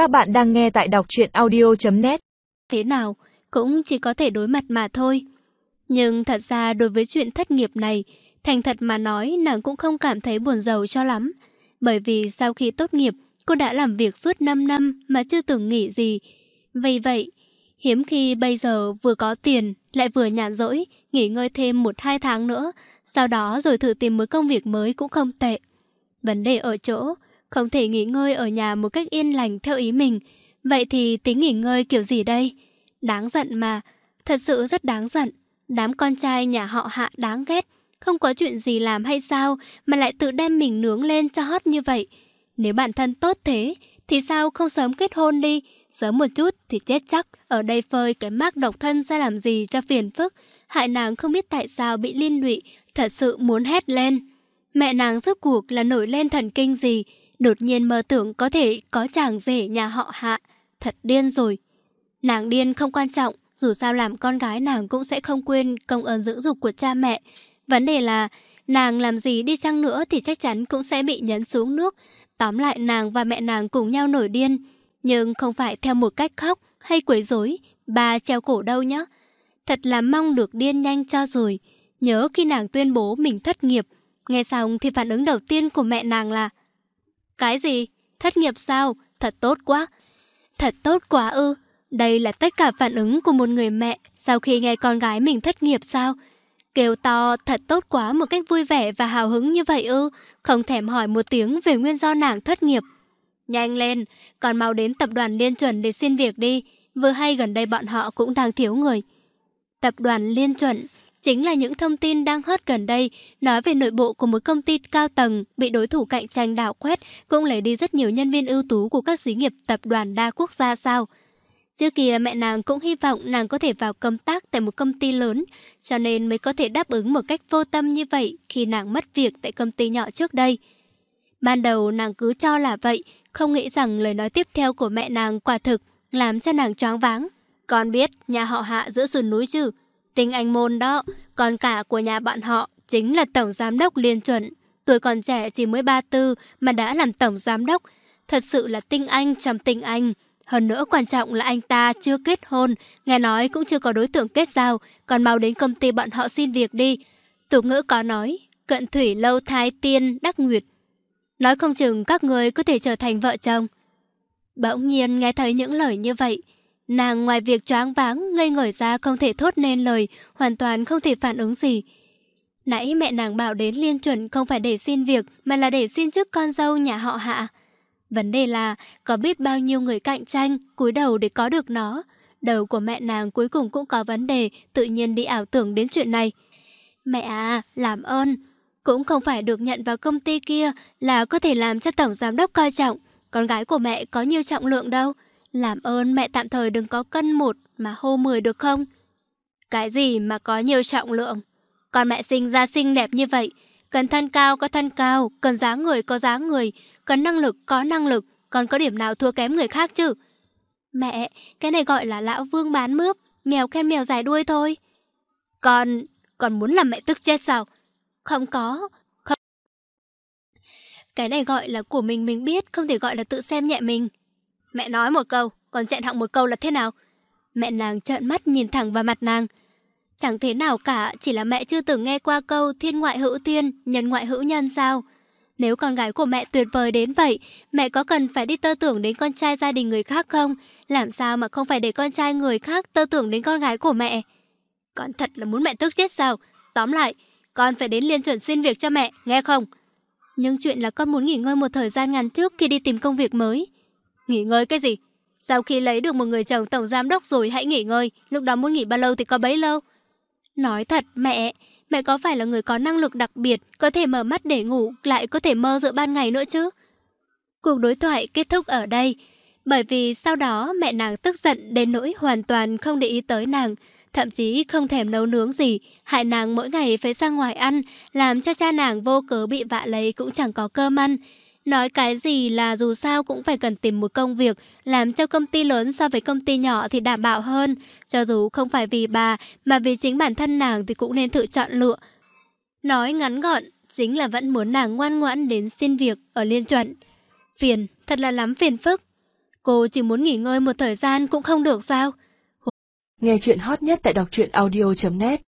Các bạn đang nghe tại đọc truyện audio.net Thế nào, cũng chỉ có thể đối mặt mà thôi. Nhưng thật ra đối với chuyện thất nghiệp này, thành thật mà nói nàng cũng không cảm thấy buồn giàu cho lắm. Bởi vì sau khi tốt nghiệp, cô đã làm việc suốt 5 năm mà chưa từng nghỉ gì. Vì vậy, hiếm khi bây giờ vừa có tiền, lại vừa nhàn rỗi, nghỉ ngơi thêm 1-2 tháng nữa, sau đó rồi thử tìm một công việc mới cũng không tệ. Vấn đề ở chỗ, không thể nghỉ ngơi ở nhà một cách yên lành theo ý mình. Vậy thì tính nghỉ ngơi kiểu gì đây? Đáng giận mà, thật sự rất đáng giận. Đám con trai nhà họ hạ đáng ghét, không có chuyện gì làm hay sao mà lại tự đem mình nướng lên cho hót như vậy. Nếu bản thân tốt thế, thì sao không sớm kết hôn đi? Sớm một chút thì chết chắc, ở đây phơi cái mác độc thân ra làm gì cho phiền phức. Hại nàng không biết tại sao bị liên lụy, thật sự muốn hét lên. Mẹ nàng rốt cuộc là nổi lên thần kinh gì, đột nhiên mơ tưởng có thể có chàng rể nhà họ hạ. Thật điên rồi. Nàng điên không quan trọng, dù sao làm con gái nàng cũng sẽ không quên công ơn dưỡng dục của cha mẹ. Vấn đề là, nàng làm gì đi chăng nữa thì chắc chắn cũng sẽ bị nhấn xuống nước. Tóm lại nàng và mẹ nàng cùng nhau nổi điên. Nhưng không phải theo một cách khóc hay quấy rối, bà treo cổ đâu nhá. Thật là mong được điên nhanh cho rồi. Nhớ khi nàng tuyên bố mình thất nghiệp, nghe xong thì phản ứng đầu tiên của mẹ nàng là cái gì? Thất nghiệp sao? Thật tốt quá. Thật tốt quá ư. Đây là tất cả phản ứng của một người mẹ sau khi nghe con gái mình thất nghiệp sao? Kêu to thật tốt quá một cách vui vẻ và hào hứng như vậy ư, không thèm hỏi một tiếng về nguyên do nàng thất nghiệp. Nhanh lên, còn mau đến tập đoàn Liên Chuẩn để xin việc đi, vừa hay gần đây bọn họ cũng đang thiếu người. Tập đoàn Liên Chuẩn chính là những thông tin đang hot gần đây, nói về nội bộ của một công ty cao tầng bị đối thủ cạnh tranh đảo quét, cũng lấy đi rất nhiều nhân viên ưu tú của các xí nghiệp tập đoàn đa quốc gia sao. Trước kia mẹ nàng cũng hy vọng nàng có thể vào công tác tại một công ty lớn, cho nên mới có thể đáp ứng một cách vô tâm như vậy khi nàng mất việc tại công ty nhỏ trước đây. Ban đầu nàng cứ cho là vậy, không nghĩ rằng lời nói tiếp theo của mẹ nàng quả thực làm cho nàng choáng váng. Con biết nhà họ hạ giữa sườn núi chứ? Tinh anh môn đó, con cả của nhà bạn họ chính là tổng giám đốc liên chuẩn. Tuổi còn trẻ chỉ mới 34 mà đã làm tổng giám đốc. Thật sự là tinh anh trong tinh anh. Hơn nữa quan trọng là anh ta chưa kết hôn, nghe nói cũng chưa có đối tượng kết giao, còn mau đến công ty bọn họ xin việc đi. Tục ngữ có nói, cận thủy lâu thái tiên đắc nguyệt. Nói không chừng các người có thể trở thành vợ chồng. Bỗng nhiên nghe thấy những lời như vậy, nàng ngoài việc choáng váng, ngây ngởi ra không thể thốt nên lời, hoàn toàn không thể phản ứng gì. Nãy mẹ nàng bảo đến liên chuẩn không phải để xin việc, mà là để xin chức con dâu nhà họ hạ. Vấn đề là có biết bao nhiêu người cạnh tranh cúi đầu để có được nó. Đầu của mẹ nàng cuối cùng cũng có vấn đề, tự nhiên đi ảo tưởng đến chuyện này. Mẹ à, làm ơn. Cũng không phải được nhận vào công ty kia là có thể làm cho tổng giám đốc coi trọng. Con gái của mẹ có nhiều trọng lượng đâu. Làm ơn mẹ tạm thời đừng có cân một mà hô mười được không? Cái gì mà có nhiều trọng lượng? Con mẹ sinh ra xinh đẹp như vậy, cần thân cao có thân cao, cần dáng người có dáng người, cần năng lực có năng lực, còn có điểm nào thua kém người khác chứ? Mẹ, cái này gọi là lão vương bán mướp, mèo khen mèo dài đuôi thôi. Con, con muốn làm mẹ tức chết sao? Không có, không. Cái này gọi là của mình mình biết, không thể gọi là tự xem nhẹ mình. Mẹ nói một câu, còn chẹn họng một câu là thế nào? Mẹ nàng trợn mắt nhìn thẳng vào mặt nàng. Chẳng thế nào cả, chỉ là mẹ chưa từng nghe qua câu thiên ngoại hữu thiên, nhân ngoại hữu nhân sao? Nếu con gái của mẹ tuyệt vời đến vậy, mẹ có cần phải đi tơ tưởng đến con trai gia đình người khác không? Làm sao mà không phải để con trai người khác tơ tưởng đến con gái của mẹ? Con thật là muốn mẹ tức chết sao? Tóm lại, con phải đến liên chuẩn xin việc cho mẹ, nghe không? Nhưng chuyện là con muốn nghỉ ngơi một thời gian ngắn trước khi đi tìm công việc mới. Nghỉ ngơi cái gì? Sau khi lấy được một người chồng tổng giám đốc rồi hãy nghỉ ngơi, lúc đó muốn nghỉ bao lâu thì có bấy lâu. Nói thật mẹ, mẹ có phải là người có năng lực đặc biệt, có thể mở mắt để ngủ, lại có thể mơ giữa ban ngày nữa chứ? Cuộc đối thoại kết thúc ở đây, bởi vì sau đó mẹ nàng tức giận đến nỗi hoàn toàn không để ý tới nàng, thậm chí không thèm nấu nướng gì, hại nàng mỗi ngày phải ra ngoài ăn, làm cho cha nàng vô cớ bị vạ lấy cũng chẳng có cơm ăn. Nói cái gì là dù sao cũng phải cần tìm một công việc làm cho công ty lớn so với công ty nhỏ thì đảm bảo hơn. Cho dù không phải vì bà mà vì chính bản thân nàng thì cũng nên tự chọn lựa. Nói ngắn gọn, chính là vẫn muốn nàng ngoan ngoãn đến xin việc ở liên chuẩn. Phiền, thật là lắm phiền phức. Cô chỉ muốn nghỉ ngơi một thời gian cũng không được sao? Nghe chuyện hot nhất tại đọc truyện audio.net